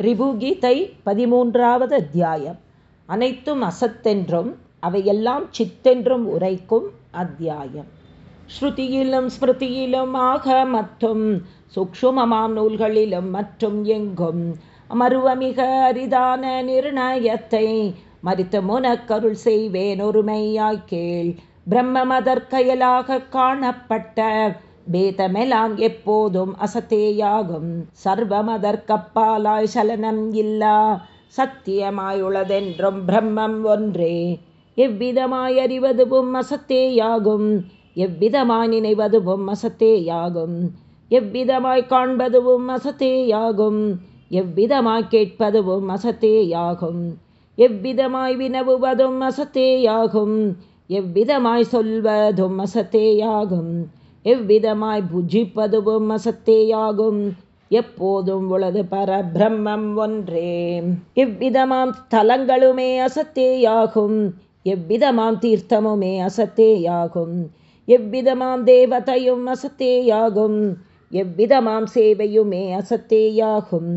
ரிபுகீதை பதிமூன்றாவது அத்தியாயம். அனைத்தும் அசத்தென்றும் அவையெல்லாம் சித்தென்றும் உரைக்கும் அத்தியாயம். ஸ்ருதியிலும் ஸ்மிருதியிலும் ஆக மற்றும் சுக்ஷுமமாம் நூல்களிலும் மற்றும் எங்கும். மருவமிக அரிதான நிர்ணயத்தை மறித்த முனக்கருள் செய்வேன் ஒருமையாய் கேள். பிரம்மமதற்கயலாக காணப்பட்ட பேதமெலாம் எப்போதும் அசத்தேயாகும். சர்வமதற்கப்பாலாய் சலனம் இல்லா சத்தியமாயுள்ளதென்றும் பிரம்மம் ஒன்றே. எவ்விதமாய் அறிவதுவும் அசத்தேயாகும். எவ்விதமாய் நினைவதுவும் அசத்தேயாகும். எவ்விதமாய் காண்பதுவும் அசத்தேயாகும். எவ்விதமாய் கேட்பதுவும் அசத்தேயாகும். எவ்விதமாய் வினவுவதும் அசத்தேயாகும். எவ்விதமாய் சொல்வதும் அசத்தேயாகும். எவ்விதமாய் புஜிப்பதுவும் அசத்தேயாகும். எப்போதும் உளது பரபிரம்மம் ஒன்றே. எவ்விதமாம் ஸ்தலங்களுமே அசத்தேயாகும். எவ்விதமாம் தீர்த்தமுமே அசத்தேயாகும். எவ்விதமாம் தேவதையும் அசத்தேயாகும். எவ்விதமாம் சேவையுமே அசத்தேயாகும்.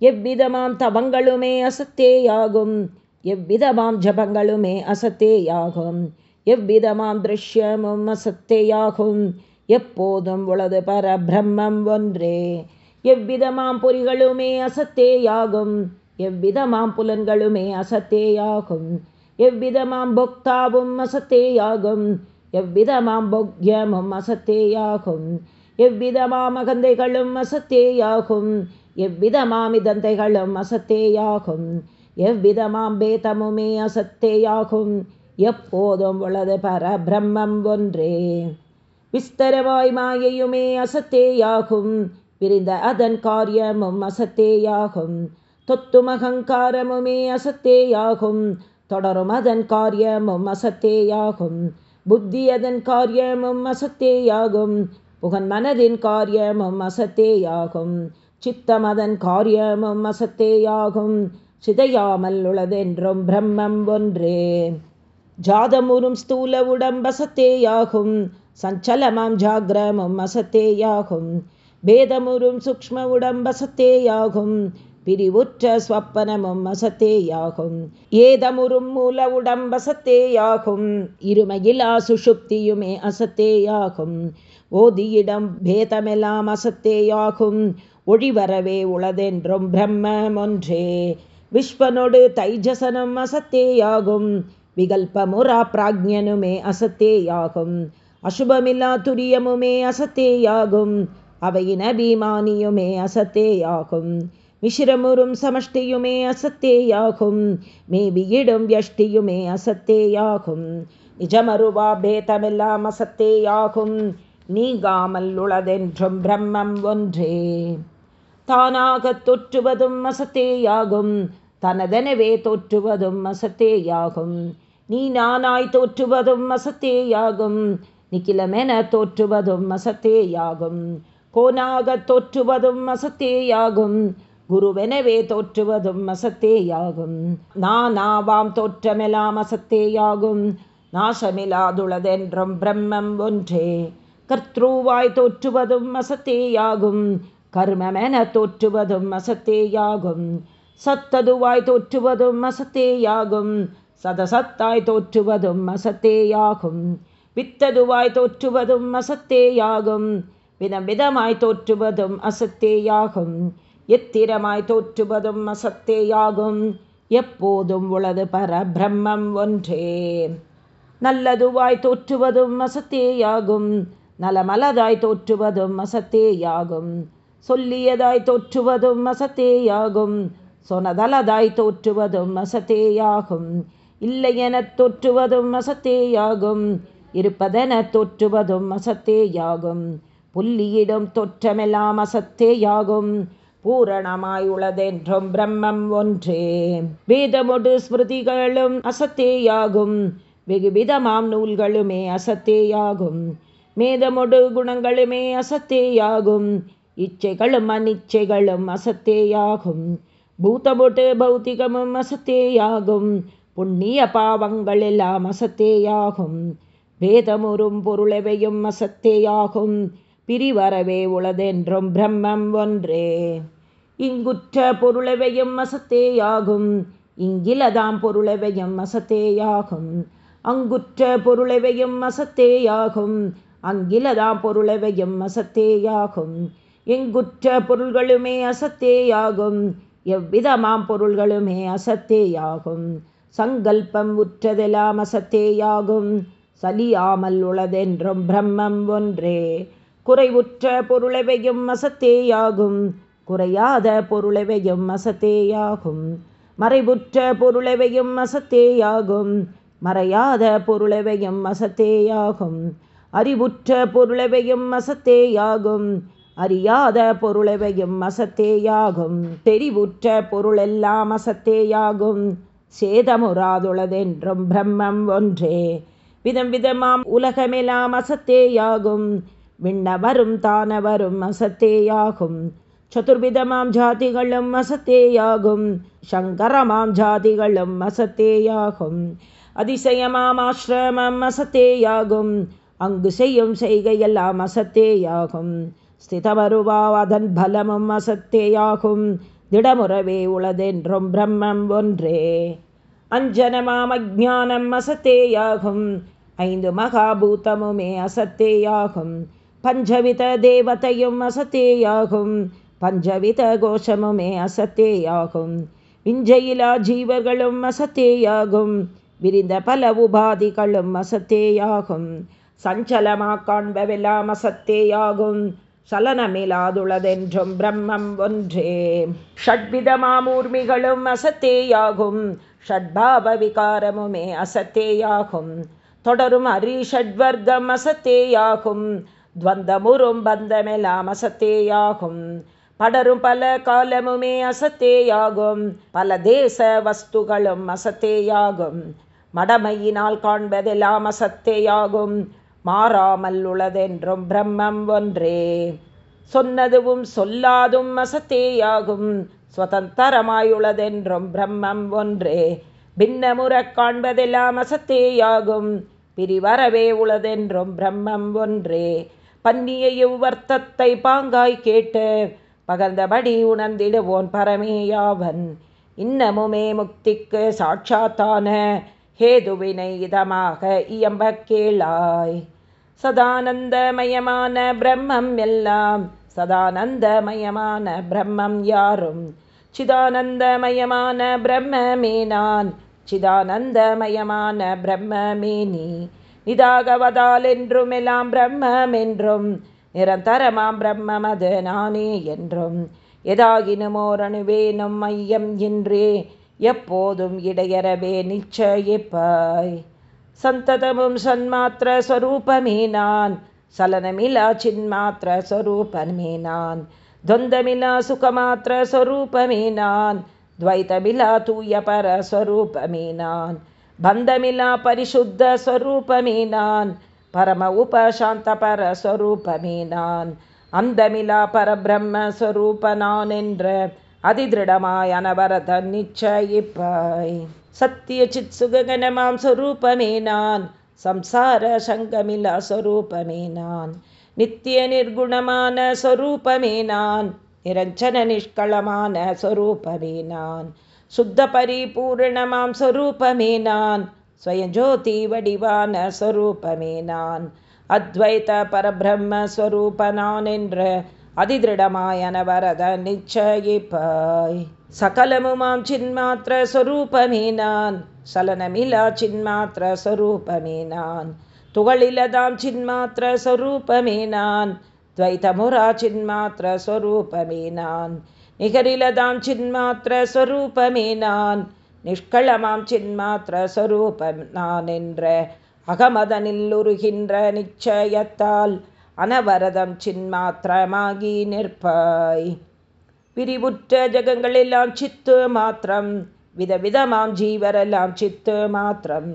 எவ்விதமாம் தவங்களுமே அசத்தேயாகும். எவ்விதமாம் ஜபங்களுமே அசத்தேயாகும். எவ்விதமாம் திருஷ்யமும் அசத்தேயாகும். எப்போதும் உளது பரபிரம்மம் ஒன்றே. எவ்விதமாம் பொறிகளுமே அசத்தேயாகும் எவ்விதமாம் புலன்களுமே அசத்தேயாகும். எவ்விதமாம் பொக்தாவும் அசத்தேயாகும் எவ்விதமாம் பொக்யமும் அசத்தேயாகும். எவ்விதமாம் அகந்தைகளும் அசத்தேயாகும் எவ்விதமாம் இதந்தைகளும் அசத்தேயாகும். எவ்விதமாம் பேதமுமே அசத்தேயாகும் எப்போதும் உளது பரபிரம்மம் ஒன்றே. விஸ்தரவாய் மாயையுமே அசத்தேயாகும். பிரிந்த அதன் காரியமும் அசத்தேயாகும். தொத்தும் அகங்காரமுமே அசத்தேயாகும். தொடரும் அதன் காரியமும் அசத்தேயாகும். புத்தி அதன் காரியமும் அசத்தேயாகும். புகன் மனதின் காரியமும் அசத்தேயாகும். சித்தம் அதன் காரியமும் அசத்தேயாகும். சிதையாமல் உளதென்றும் பிரம்மம் ஒன்றே. ஜாதமுறும் ஸ்தூல உடம்பசத்தேயாகும் சஞ்சலமாம் ஜாகிரமும் அசத்தேயாகும். பேதமுறும் சூக்ம உடம்பசத்தேயாகும் பிரிவுற்ற ஸ்வப்பனமும் அசத்தேயாகும். ஏதமுறும் மூல உடம்பசத்தேயாகும் இருமையிலா சுஷுப்தியுமே அசத்தேயாகும். ஓதியிடம் பேதமெல்லாம் அசத்தேயாகும். ஒழிவரவே உளதென்றும் பிரம்மம் ஒன்றே விஸ்வனொடு தைஜசனும் அசத்தேயாகும். விகல்பமுரா பிராஜ்யனுமே அசத்தேயாகும். அசுபமில்லா துரியமுமே அசத்தேயாகும். அவையின் அபிமானியுமே அசத்தேயாகும். மிஷிரமுறும் சமஷ்டியுமே அசத்தேயாகும். மேபியிடும் வியஷ்டியுமே அசத்தேயாகும். நிஜமருவா பேதமெல்லாம் அசத்தேயாகும். நீங்காமல் உளதென்றும் பிரம்மம் ஒன்றே. தானாக தொற்றுவதும் அசத்தேயாகும். தனதெனவே தோற்றுவதும் அசத்தேயாகும். நீ நானாய் தோற்றுவதும் அசத்தேயாகும். நிக்கிலமென தோற்றுவதும் அசத்தேயாகும். கோனாக தோற்றுவதும் அசத்தேயாகும். குருவெனவே தோற்றுவதும் அசத்தேயாகும். நானாவாம் தோற்றமெல்லாம் அசத்தேயாகும். நாசமிலாதுளதென்றும் பிரம்மம் ஒன்றே. கர்த்ருவாய் தோற்றுவதும் அசத்தேயாகும். கர்மமென தோற்றுவதும் அசத்தேயாகும். சத்ததுவாய் தோற்றுவதும் அசத்தேயாகும். சதசத்தாய் தோற்றுவதும் அசத்தேயாகும். வித்ததுவாய் தோற்றுவதும் அசத்தேயாகும். விதம் விதமாய் தோற்றுவதும் அசத்தேயாகும். எத்திரமாய் தோற்றுவதும் அசத்தேயாகும். எப்போதும் உளது பர பிரம்மம் ஒன்றே. நல்லதுவாய் தோற்றுவதும் அசத்தேயாகும். நலமலதாய் தோற்றுவதும் அசத்தேயாகும். சொல்லியதாய் தோற்றுவதும் அசத்தேயாகும். சொனதலதாய் தோற்றுவதும் அசத்தேயாகும். இல்லை எனத் தோற்றுவதும் அசத்தேயாகும். இருப்பதென தோற்றுவதும் அசத்தேயாகும். புள்ளியிடும் தோற்றமெல்லாம் அசத்தேயாகும். பூரணமாய் உளதென்றும் பிரம்மம் ஒன்றே. வேதமொடு ஸ்மிருதிகளும் அசத்தேயாகும். வெகுவிதமாம் நூல்களுமே அசத்தேயாகும். மேதமொடு குணங்களுமே அசத்தேயாகும். இச்சைகளும் அனிச்சைகளும் அசத்தேயாகும். பூதமொட்டு பௌத்திகமும் அசத்தேயாகும். புண்ணிய பாவங்கள் எல்லாம் அசத்தேயாகும். வேதமுறும் பொருளவையும் அசத்தேயாகும். பிரிவரவே உளதென்றும் பிரம்மம் ஒன்றே. இங்குற்ற பொருளவையும் அசத்தேயாகும். இங்கிலதாம் பொருளவையும் அசத்தேயாகும். அங்குற்ற பொருளவையும் அசத்தேயாகும். அங்கிலதாம் பொருளவையும் அசத்தேயாகும். எங்குற்ற பொருள்களுமே அசத்தேயாகும். எவ்விதமாம் பொருள்களுமே அசத்தேயாகும். சங்கல்பம் உற்றதெல்லாம் அசத்தேயாகும். சலியாமல் உளதென்றும் பிரம்மம் ஒன்றே. குறைவுற்ற பொருளவையும் அசத்தேயாகும். குறையாத பொருளவையும் அசத்தேயாகும். மறைவுற்ற பொருளவையும் அசத்தேயாகும். மறையாத பொருளவையும் அசத்தேயாகும். அறிவுற்ற பொருளவையும் அசத்தேயாகும். அறியாத பொருளவையும் அசத்தேயாகும். தெரிவுற்ற பொருளெல்லாம் அசத்தேயாகும். சேதமுறாதுளதென்றும் பிரம்மம் ஒன்றே. விதம் விதமாம் உலகமெல்லாம் அசத்தேயாகும். விண்ணவரும் தானவரும் அசத்தேயாகும். சதுர்விதமாம் ஜாதிகளும் அசத்தேயாகும். சங்கரமாம் ஜாதிகளும் அசத்தேயாகும். அதிசயமாம் ஆசிரமம் அசத்தேயாகும். அங்கு செய்யும் செய்கையெல்லாம் அசத்தேயாகும். ஸ்திதமருவா அதன் பலமும் அசத்தேயாகும். திடமுறவே உளதென்றும் பிரம்மம் ஒன்றே. அஞ்சனமாம் அஜானம் அசத்தேயாகும். ஐந்து மகாபூதமுமே அசத்தேயாகும். பஞ்சவித தேவதையும் அசத்தேயாகும். பஞ்சவித கோஷமுமே அசத்தேயாகும். விஞ்சையிலா ஜீவர்களும் அசத்தேயாகும். விரிந்த பல உபாதிகளும் அசத்தேயாகும். சஞ்சலமா காண்பவெல்லாம் அசத்தேயாகும். சலனமிலாதுளதென்றும் பிரம்மம் ஒன்றே. ஷட்விதமாமூர்மிகளும் அசத்தேயாகும். ஷட்பாவ விகாரமுமே அசத்தேயாகும். தொடரும் அரிஷட்வர்க்கம் அசத்தேயாகும் துவந்தமுறும் பந்தமெல்லாம் அசத்தேயாகும். படரும் பல காலமுமே அசத்தேயாகும். பல தேச வஸ்துகளும் அசத்தேயாகும். மடமையினால் காண்பதெல்லாம் அசத்தேயாகும். மாறாமல் உள்ளதென்றும் பிரம்மம் ஒன்றே. சொன்னதுவும் சொல்லாதும் அசத்தேயாகும். சுதந்திரமாயுள்ளதென்றும் பிரம்மம் ஒன்றே. பின்னமுற காண்பதெல்லாம் அசத்தேயாகும். பிரிவரவே உளதென்றும் பிரம்மம் ஒன்றே. பன்னிய வர்த்தத்தை பாங்காய் கேட்டு பகர்ந்தபடி உணர்ந்திடுவோன் பரமேயாவன். இன்னமுமே முக்திக்கு சாட்சாத்தான ஹேதுவினை இதமாக இயம்ப கேளாய். சதானந்தமயமான பிரம்மம் எல்லாம் சதானந்தமயமான பிரம்மம் யாரும்? சிதானந்தமயமான பிரம்மமே நான் சிதானந்தமயமான பிரம்மமே நீ. நிதாகவதால் என்றும் பிரம்மம் என்றும் நிரந்தரமாம் பிரம்மம் அது நானே என்றும். எதாகினுமோரணுவேனும் மையம் என்றே எப்போதும் இடையறவே நிச்சயிப்பாய். சந்ததமும் சன்மாத்திர ஸ்வரூபமே நான் சலனமிலா சின்மாத்திர ஸ்வரூபமே நான். துவந்தமிலா சுகமாத்திர ஸ்வரூபமே நான் துவைத்தமிலா தூய பர ஸ்வரூபமே நான் பந்தமிலா பரிசுத்த ஸ்வரூபமே பரம உபசாந்த பர அந்தமிலா பரபிரம்மஸ்வரூபனான் என்ற அதிதிருடமாய் அனவரத நிச்சயிப்பாய் சத்திய சித் சுககனமாம் சொரூபமே நான் சம்சார சங்கமில்லா சொரூபமே நான் நித்திய நிர்குணமான சொரூபமே நான் நிரஞ்சன நிஷ்களமான சொரூபமே நான் சுத்த பரிபூர்ணமாம் சொரூபமே நான் ஸ்வயஞ்சோதி வடிவான சொரூபமே நான் அத்வைத பரபிரம்ம ஸ்வரூப நான் என்ற அதிதிருடமாயன வரத நிச்சயிப்பாய் சகலமுமாம் சின்மாத்திர ஸ்வரூபமே நான் சலனமிலா சின்மாத்திர ஸ்வரூபமே நான் துகளிலதாம் சின்மாத்திர ஸ்வரூபமே நான் துவைதமுரா சின்மாத்திர ஸ்வரூபமே நிகரிலதாம் சின்மாத்திர ஸ்வரூபமே நிஷ்களமாம் சின்மாத்திர ஸ்வரூபம் நான் என்ற அகமதனில் உருகின்ற நிச்சயத்தால் அனவரதம் சின்மாத்திரமாகி நிற்பாய். விரிவுற்ற ஜகங்களெல்லாம் சித்து மாத்திரம் விதவிதமாம் ஜீவரெல்லாம் சித்து மாத்திரம்.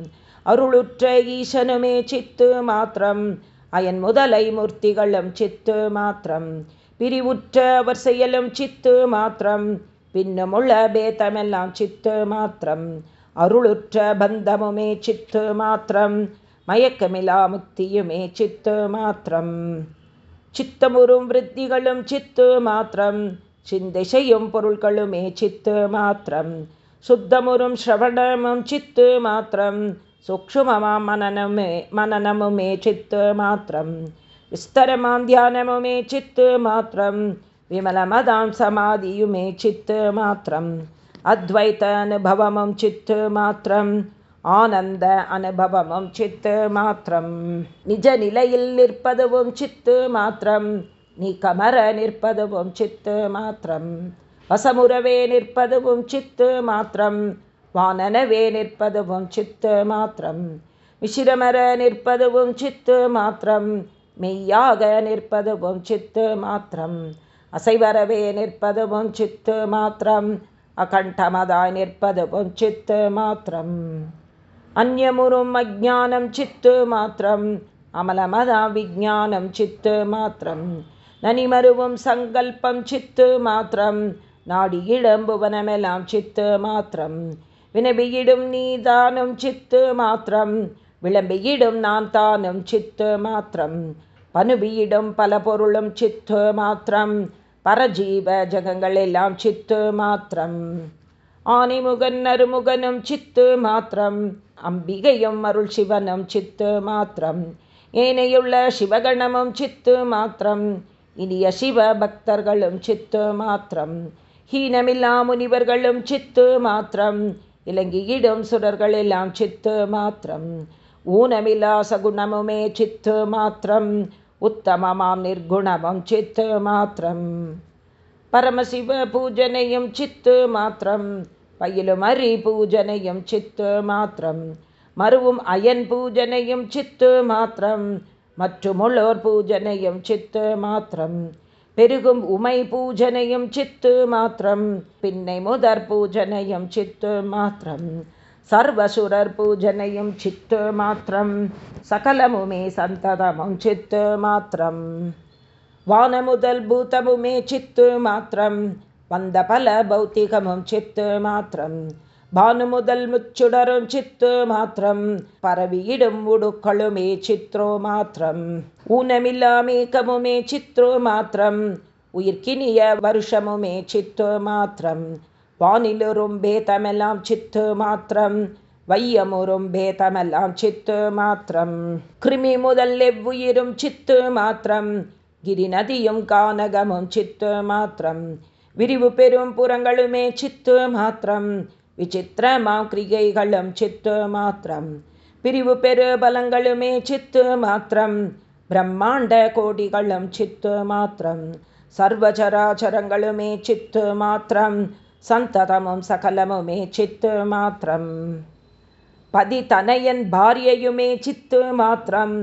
அருளுற்ற ஈசனுமே சித்து மாத்திரம் அயன் முதலை மூர்த்திகளும் சித்து மாத்திரம். பிரிவுற்ற அவர் செயலும் சித்து மாத்திரம். பின்னுமுள்ள பேதமெல்லாம் சித்து மாத்திரம். அருளுற்ற பந்தமுமே சித்து மாத்திரம். மயக்கமிலா முக்தியுமே சித்து மாத்திரம். சித்தமுறும் விருத்திகளும் சித்து மாத்திரம். சிந்தை செய்யும் பொருள்களுமே சித்து மாத்திரம். சுத்தமுறும் ஸ்ரவணமும் சித்து மாத்திரம். சூக்ஷுமமாம் மனநமே மனநமுமே சித்து மாத்திரம் விஸ்தரமாம் தியானமுமே சித்து மாத்திரம் விமலமதாம் சமாதியுமே சித்து மாத்திரம் அத்வைத்த அனுபவமும் சித்து மாத்திரம் ஆனந்த அனுபவமும் சித்து மாத்திரம் நிஜ நிலையில் நிற்பதுவும் சித்து மாத்திரம் நீ கமர நிற்பதுவும் சித்து மாத்திரம் வசமுறவே நிற்பதுவும் சித்து மாத்திரம் வானனவே நிற்பதுவும் சித்து மாத்திரம். விசிரமர நிற்பதுவும் சித்து மாத்திரம். மெய்யாக நிற்பதுவும் சித்து மாத்திரம். அசைவரவே நிற்பதுவும் சித்து மாத்திரம். அகண்டமதாய் நிற்பதுவும் சித்து மாத்திரம். அந்யமுறும் அஜானம் சித்து மாத்திரம். அமலமதா விஜானம் சித்து மாத்திரம். நனிமருவும் சங்கல்பம் சித்து மாத்திரம். நாடி இளம்புவனமெல்லாம் சித்து மாத்திரம். வினபியிடும் நீதானும் சித்து மாத்திரம். விளம்பியிடும் நான் தானும் சித்து மாத்திரம். பனுபியிடும் பல பொருளும் சித்து மாத்திரம். பரஜீவ ஜகங்கள் எல்லாம் சித்து மாத்திரம். ஆனிமுகன் அருமுகனும் சித்து மாத்திரம். அம்பிகையும் அருள் சிவனும் சித்து மாத்திரம். ஏனையுள்ள சிவகணமும் சித்து மாத்திரம். இனிய சிவ பக்தர்களும் சித்து மாத்திரம். ஹீனமில்லா முனிவர்களும் சித்து மாத்திரம். இலங்கியிடும் சுடர்கள் எல்லாம் சித்து மாத்திரம். ஊனமில்லா சகுணமுமே சித்து மாத்திரம். உத்தமமாம் நிர்குணமும் சித்து மாத்திரம். பரமசிவ பூஜனையும் சித்து மாத்திரம். பயிலும் அரி பூஜனையும் சித்து மாத்திரம். மறுவும் அயன் பூஜனையும் சித்து மாத்திரம். மற்றும் உள்ளோர் பூஜனையும் சித்து மாத்திரம். பெருகும் உமை பூஜனையும் சித்து மாத்திரம் பின்னை முதற் பூஜனையும் சித்து மாத்திரம் சர்வசுரர் பூஜனையும் சித்து மாத்திரம் சகலமுமே சந்ததமும் சித்து மாத்திரம் வானமுதல் பூதமுமே சித்து மாத்திரம் வந்த பல பௌத்திகமும் சித்து மாத்திரம் பானு முதல் முச்சுடரும் சித்து மாத்திரம் பரவியிடும் உடுக்களுமே சித்ரோ மாத்திரம் ஊனமில்லாமேக்கமுமே சித்ரோ மாத்திரம் உயிர்க்கினிய வருஷமுமே சித்து மாத்திரம் வானிலுறும் பேதமெல்லாம் சித்து மாத்திரம் வையமுறும் பேதமெல்லாம் சித்து மாத்திரம் கிருமி முதல் எவ்வுயிரும் சித்து மாத்திரம் கிரி நதியும் கானகமும் சித்து மாத்திரம் விரிவு பெரும் புறங்களுமே சித்து மாத்திரம் விசித்திரமாம் கிரிகைகளும் சித்து மாத்திரம் பிரிவு பெரு பலங்களுமே சித்து மாத்திரம் பிரம்மாண்ட கோடிகளும் சித்து மாத்திரம் சர்வச்சராச்சரங்களுமே சித்து மாத்திரம் சந்ததமும் சகலமுமே சித்து மாத்திரம் பதி தனையன் பாரியையுமே சித்து மாத்திரம்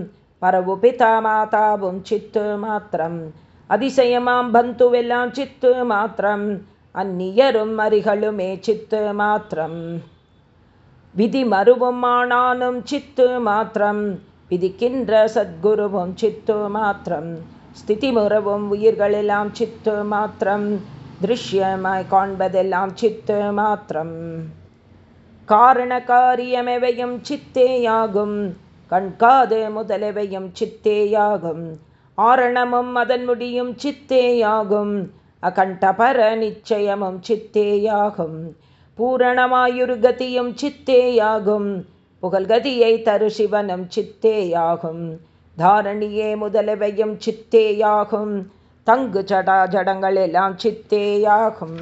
பரவு பிதா மாதாவும் சித்து மாத்திரம் அதிசயமாம் பந்துவெல்லாம் சித்து மாத்திரம் அந்நியரும் அரிகளுமே சித்து மாத்திரம். விதி மருவும் சித்து மாத்திரம். விதிக்கின்ற சத்குருவும் சித்து மாத்திரம். ஸ்திதி முறவும் உயிர்களெல்லாம் சித்து மாத்திரம். திருஷ்யமாய் காண்பதெல்லாம் சித்து மாத்திரம். காரண காரியமெவையும் சித்தேயாகும். கண்காது முதலவையும் சித்தேயாகும். ஆரணமும் அதன் முடியும் சித்தேயாகும். அகண்டபர நிச்சயமும் சித்தேயாகும் பூரணமாயுருகதியும் சித்தேயாகும். புகழ்கதியை தரு சிவனும் சித்தேயாகும். தாரணியே முதலவையும் சித்தேயாகும். தங்கு சடா ஜடங்கள் எல்லாம் சித்தேயாகும்.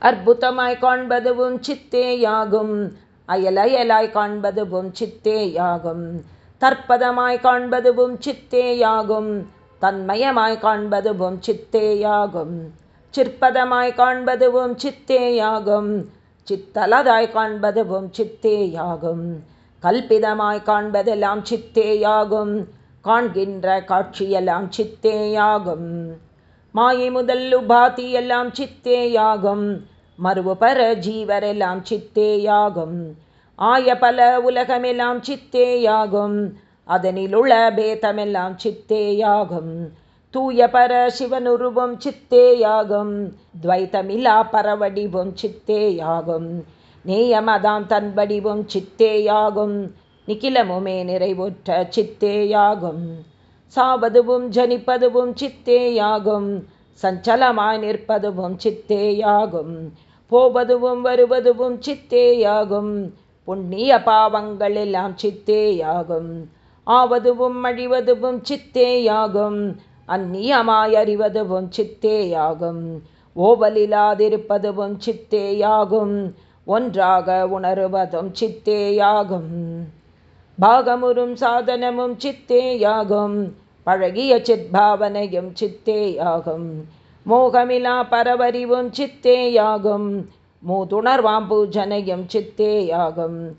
அற்புதமாய் காண்பதுவும் சித்தேயாகும். அயல் அயலாய் காண்பதுவும் சித்தேயாகும். தற்பதமாய் காண்பதுவும் சித்தேயாகும். தன்மயமாய் காண்பதுவும் சித்தேயாகும். சிற்பதமாய் காண்பதுவும் சித்தேயாகும். சித்தலதாய் காண்பதுவும் சித்தேயாகும். கல்பிதமாய் காண்பதெல்லாம் சித்தேயாகும். காண்கின்ற காட்சியெல்லாம் சித்தேயாகும். மாயை முதல் உபாதி எல்லாம் சித்தேயாகும். மறுவு ஜீவரெல்லாம் சித்தேயாகும். ஆய பல உலகமெல்லாம் சித்தேயாகும். அதனிலுள்ள பேதமெல்லாம் சித்தேயாகும். தூய பர சிவனுருவம் சித்தேயாகும். துவைத்தமில்லா பரவடிவும் சித்தேயாகும். நேயமதாம் தன் வடிவும் சித்தேயாகும். நிக்கிலமுமே நிறைவுற்ற சித்தேயாகும். சாவதுவும் ஜனிப்பதுவும் சித்தேயாகும். சஞ்சலமாய் நிற்பதுவும் சித்தேயாகும். போவதுவும் வருவதுவும் சித்தேயாகும். புண்ணிய பாவங்கள் எல்லாம் சித்தேயாகும். ஆவதுவும் அழிவதுவும் சித்தேயாகும். அந்நியமாய் அறிவதுவும் சித்தேயாகும். ஓவலில்லாதிருப்பதுவும் சித்தேயாகும். ஒன்றாக உணருவதும் சித்தேயாகும். பாகமுறும் சாதனமும் சித்தேயாகும். பழகிய சித்பாவனையும் சித்தேயாகும். மோகமிலா பரவறிவும் சித்தேயாகும். மூதுணர்வாம் பூஜனையும் சித்தேயாகும்.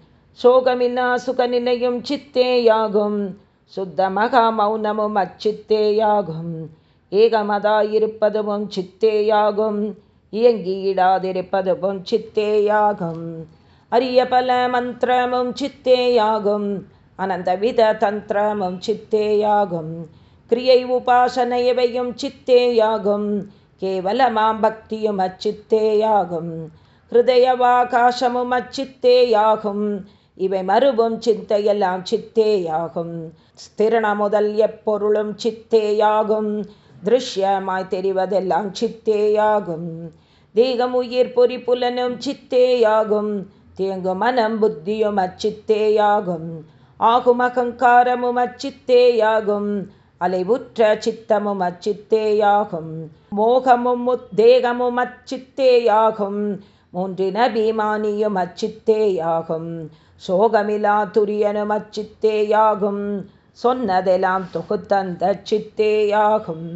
சோகமில்லா சுக நிலையும் சித்தேயாகும். சுத்த மகா மௌனமும் அச்சித்தேயாகும். ஏகமதாயிருப்பதுவும் சித்தேயாகும். இயங்கியிடாதிருப்பதுவும் சித்தேயாகும். அரிய பல மந்திரமும் சித்தேயாகும். அனந்தவித தந்திரமும் சித்தேயாகும். கிரியை உபாசனையவையும் சித்தேயாகும். கேவலமாம் பக்தியும் அச்சித்தேயாகும். ஹிருதயவாகாசமும் அச்சித்தேயாகும். இவை மறுபும் சிந்தையெல்லாம் சித்தேயாகும். ஸ்திரண முதல் எப்பொருளும் சித்தேயாகும். திருஷ்யமாய் தெரிவதெல்லாம் சித்தேயாகும். தேகம் உயிர் பொறி புலனும் சித்தேயாகும். தேங்கு மனம் புத்தியும் அச்சித்தேயாகும். ஆகும் அகங்காரமும் அச்சித்தேயாகும். அலைவுற்ற சித்தமும் அச்சித்தேயாகும். மோகமும் உத்தேகமும் அச்சித்தேயாகும். மூன்றின் அபிமானியும் அச்சித்தேயாகும். சோகமிலா துரியனும் அச்சித்தேயாகும் சொன்னதெல்லாம் தொகுத்தந்த சித்தேயாகும்.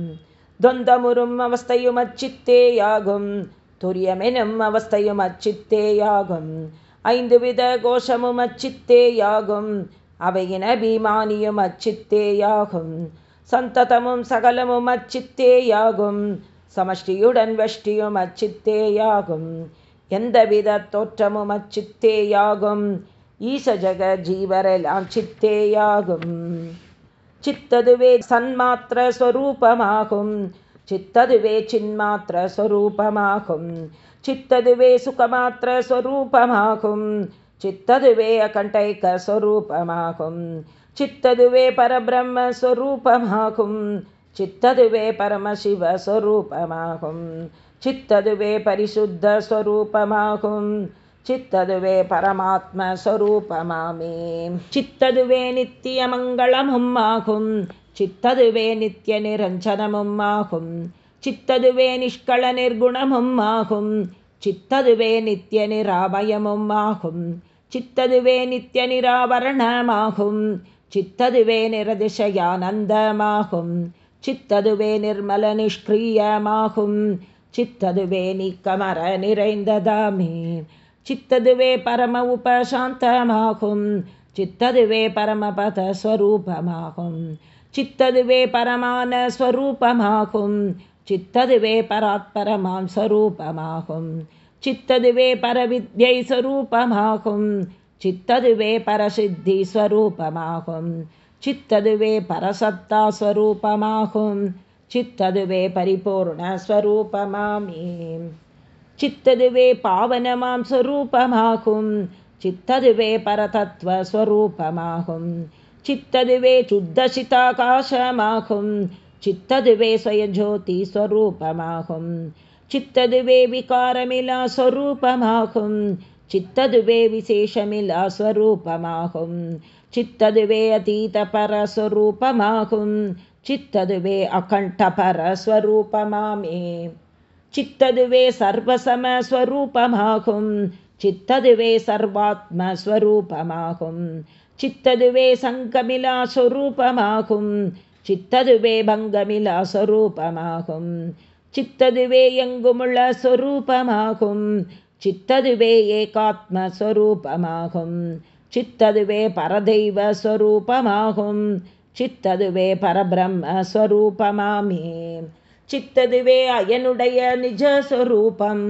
தொந்தமுறும் அவஸ்தையும் அச்சித்தேயாகும் துரியமெனும் அவஸ்தையும் அச்சித்தேயாகும் ஐந்து வித கோஷமும் அச்சித்தேயாகும் அவையின பீமானியும் அச்சித்தேயாகும் சந்ததமும் சகலமும் அச்சித்தேயாகும் சமஷ்டியுடன் வஷ்டியும் அச்சித்தேயாகும் எந்தவித தோற்றமும் அச்சித்தேயாகும் ஈச ஜக ஜீவரெல்லாம் சித்தேயாகும் சித்ததுவே சன்மாத்திர ஸ்வரூபமாகும் சித்ததுவே சின்மாத்திர ஸ்வரூபமாகும் சித்ததுவே சுகமாத்திர ஸ்வரூபமாகும் சித்ததுவே அகண்டைக்க ஸ்வரூபமாகும் சித்ததுவே பரபிரம்மஸ்வரூபமாகும் சித்ததுவே பரமசிவஸ்வரூபமாகும் சித்ததுவே பரிசுத்த ஸ்வரூபமாகும் சித்ததுவே பரமாத்மஸ்வரூபமாமே சித்ததுவே நித்திய மங்களமும் ஆகும் சித்ததுவே நித்திய நிரஞ்சனமும் ஆகும் சித்ததுவே நிஷ்கள நிர்குணமும் ஆகும் சித்ததுவே நித்திய நிராபயமும் ஆகும் சித்ததுவே நித்திய நிராவரணமாகும் சித்ததுவே நிரதிசயானந்தமாகும். சித்ததுவே நிர்மல நிஷ்கிரியமாகும். சித்ததுவே நீக்கமர நிறைந்ததாமே. चित्तद्वे परम उपशान्तमाहुं चित्तद्वे परमपथस्वरूपमाहुं चित्तद्वे परमानस्वरूपमाहुं स्वरूप परात्परमां स्वरूपमाहुं चित्तद्वे परविद्यै स्वरूपमाहुं चित्तवे परसिद्धिस्वरूपमाहुं चित्तद्वे परसत्त स्वरूपमाहुं चित्तद्वे परिपूर्णस्वरूपमामि। சித்ததுவே பரிபூர்ண ஸ்வரூபமாமே சித்ததுவே பாவனமாம் ஸ்வரூபமாகும் சித்ததுவே பரதத்துவ ஸ்வரூபமாகும் சித்ததுவே சுத்தசிதாகாசமாகும் சித்ததுவே ஸ்வயஜோதி ஸ்வரூபமாகும் சித்ததுவே விகாரமிலா ஸ்வரூபமாகும் சித்ததுவே விசேஷமில்லா ஸ்வரூபமாகும் சித்ததுவே அதீத பரஸ்வரூபமாகும் சித்ததுவே அகண்ட பரஸ்வரூபமாமே சித்ததுவே சர்வசமஸ்வரூபமாகும் சித்ததுவே சர்வாத்மஸ்வரூபமாகும் சித்ததுவே சங்கமிலா ஸ்வரூபமாகும் சித்ததுவே பங்கமிலா ஸ்வரூபமாகும் சித்ததுவே எங்குமுள்ள ஸ்வரூபமாகும் சித்ததுவே ஏகாத்மஸ்வரூபமாகும் சித்ததுவே பரதெய்வ ஸ்வரூபமாகும் சித்ததுவே பரபிரம்மஸ்வரூபமாமே சித்ததுவே அயனுடைய நிஜஸ்வரூபம்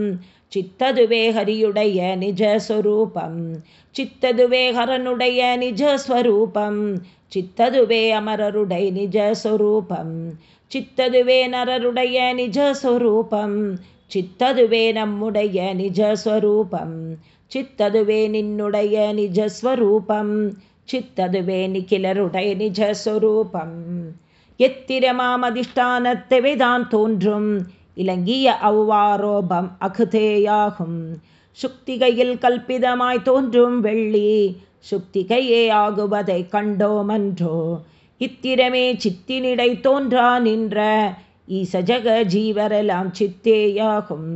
சித்ததுவே ஹரியுடைய நிஜஸ்வரூபம் சித்ததுவே ஹரனுடைய நிஜஸ்வரூபம் சித்ததுவே அமரருடைய நிஜஸ்வரூபம் சித்ததுவே நரருடைய நிஜஸ்வரூபம் சித்ததுவே நம்முடைய நிஜஸ்வரூபம் சித்ததுவே நின்னுடைய நிஜஸ்வரூபம் சித்ததுவே நிக்கிலருடைய நிஜஸ்வரூபம் எத்திரமாமதிஷ்டானத்தை வேதான் தோன்றும்? இலங்கிய அவ்வாரோபம் அகுதேயாகும். சுக்திகையில் கல்பிதமாய் தோன்றும் வெள்ளி சுக்திகையே ஆகுவதை கண்டோமன்றோ? இத்திரமே சித்தினிடை தோன்றா நின்ற ஈசஜக ஜீவரெல்லாம் சித்தேயாகும்.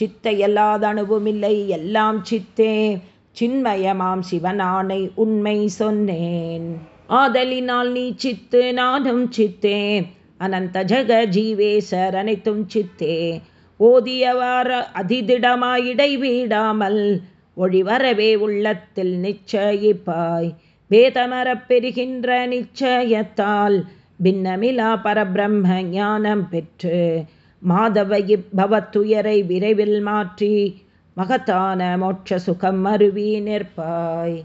சித்தையல்லாதணுவுமில்லை எல்லாம் சித்தே. சின்மயமாம் சிவனானை உண்மை சொன்னேன். ஆதலினால் நீ சித்து நானும் சித்தே. அனந்த ஜக ஜீவேசர் அனைத்தும் சித்தே. ஓதியவார அதிதிடமாயிடை வீடாமல் ஒழிவரவே உள்ளத்தில் நிச்சயிப்பாய். வேதமரப் பெறுகின்ற நிச்சயத்தால் பின்னமிலா பரபிரம்ம ஞானம் பெற்று மாதவ இப்பவத்துயரை விரைவில் மாற்றி மகத்தான மோட்ச சுகம் அருவி நிற்பாய்.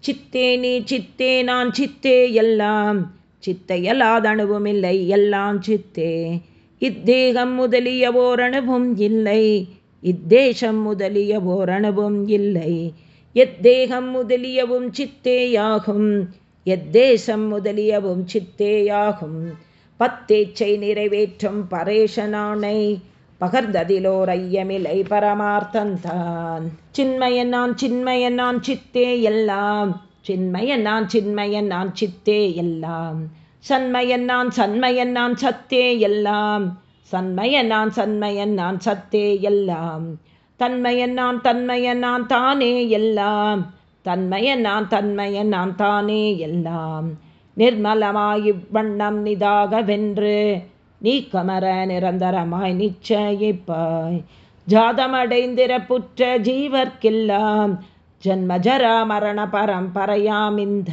சித்தே நீ சித்தே நான் சித்தே எல்லாம். சித்தையல்லாதணுவும் இல்லை எல்லாம் சித்தே. இத்தேகம் முதலிய ஓரணுவும் இல்லை இத்தேசம் முதலிய ஓரணுவும் இல்லை. எத்தேகம் முதலியவும் சித்தேயாகும் எத்தேசம் முதலியவும் சித்தேயாகும். பத்தேச்சை நிறைவேற்றும் பரேஷனானை பகர்ந்ததிலோர் ஐயமிலை பரமார்த்தந்தான். சின்மயன் நான் சின்மயன் நான் சித்தே எல்லாம். சின்மயன் நான் சின்மயன் நான் சித்தே எல்லாம். சன்மயன் நான் நான் சத்தே எல்லாம். சன்மயன் நான் சன்மயன் நான் சத்தே எல்லாம். தன்மயன் நான் தன்மயன் நான் தானே எல்லாம். தன்மயன் நான் தன்மையன் நான் தானே எல்லாம். நிர்மலமாயிவ்வண்ணம் நிதாக வென்று நீக்கமர நிரந்தரமாய் நிச்சயிப்பாய். ஜாதமடைந்திர புற்ற ஜீவர்க்கெல்லாம் ஜன்மஜரா மரண பரம்பரையாம் இந்த.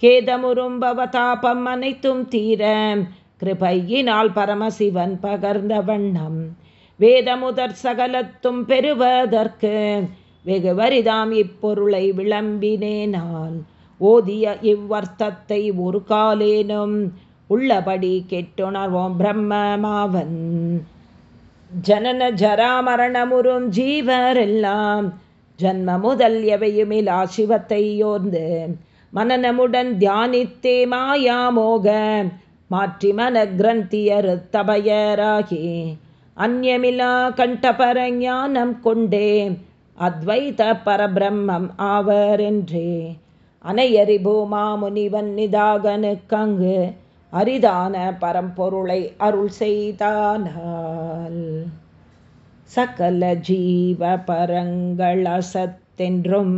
கேதமுரும்பவதாபம் அனைத்தும் தீர கிருபையினால் பரமசிவன் பகர்ந்த வண்ணம். வேதமுதற் சகலத்தும் பெறுவதற்கு வெகுவரிதாம் இப்பொருளை விளம்பினேனால். ஓதிய இவ்வர்த்தத்தை ஒரு காலேனும் உள்ளபடி கெட்டுணர்வோம் பிரம்மமாவன். ஜனன ஜராமரணமுறும் ஜீவரெல்லாம் ஜன்ம முதல் எவையுமிலா சிவத்தை யோர்ந்து மனநமுடன் தியானித்தே மாயாமோக மாற்றி மன கிரந்தியரு தபயராகி அந்யமிலா கண்டபர ஞானம் கொண்டே அத்வைத பரபிரம்மம் ஆவரென்றே. அனையறி பூமா முனிவன் நிதாகனுக்கங்கு அரிதான பரம்பொருளை அருள் செய்தானால். சகல ஜீவ பரங்கள் அசத்தென்றும்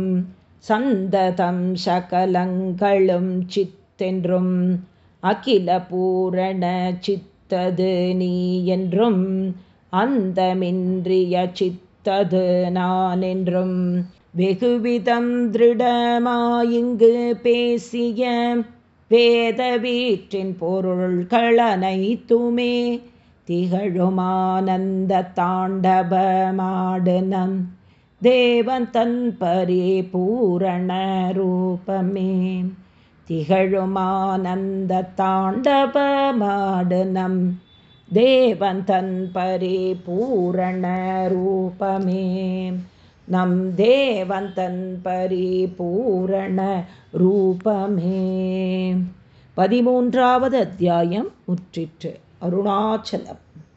சந்ததம் சகலங்களும் சித்தென்றும் அகில பூரண சித்தது நீ என்றும் அந்தமின்றிய சித்தது நான் என்றும். வெகுவிதம் திருடமாயிங்கு பேசிய வேத வீற்றின் பொருள்களனைத்துமே திகழுமானந்த தாண்டபமாடனம் தேவன் தன் பரிபூரண ரூபமே திகழுமானந்த தாண்டபமாடனம் தேவன் தன் பரிபூரண ரூபமே. நம் தேவந்தன் பரிபூரண ரூபமே. பதிமூன்றாவது அத்தியாயம் முற்றிற்று. அருணாச்சலம்.